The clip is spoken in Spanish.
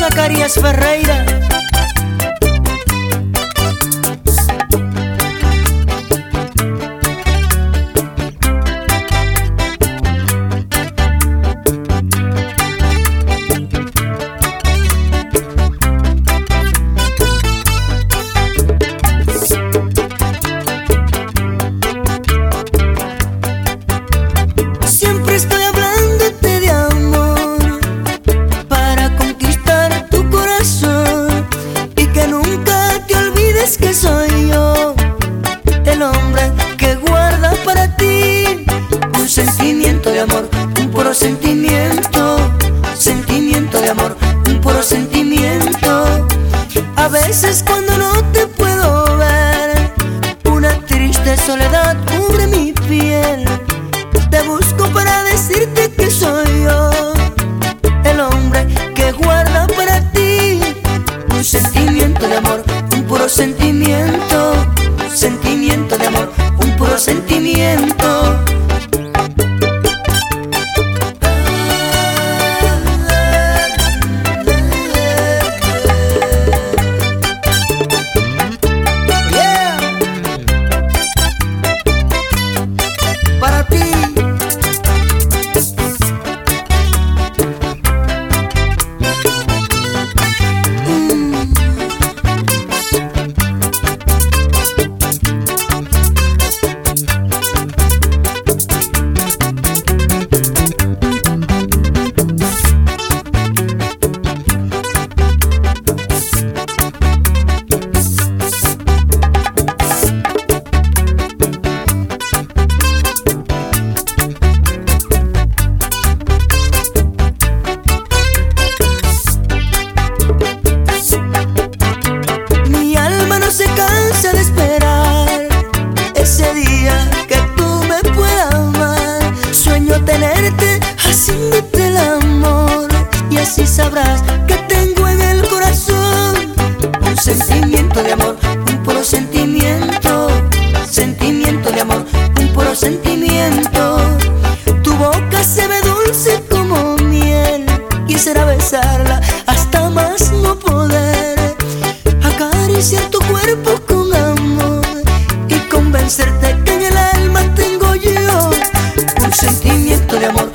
Zacarías Ferreira. No te puedo ver, una triste soledad cubre mi piel. Te busco para decirte que soy yo el hombre que guarda para ti un sentimiento de amor, un puro sentimiento, sentimiento de amor, un puro sentimiento. Amor y así sabrás que tengo en el corazón un sentimiento de amor, un puro sentimiento, sentimiento de amor, un puro sentimiento. Tu boca se ve dulce como miel, quisiera besarla hasta más no poder acariciar tu cuerpo con amor y convencerte que en el alma tengo yo un sentimiento de amor,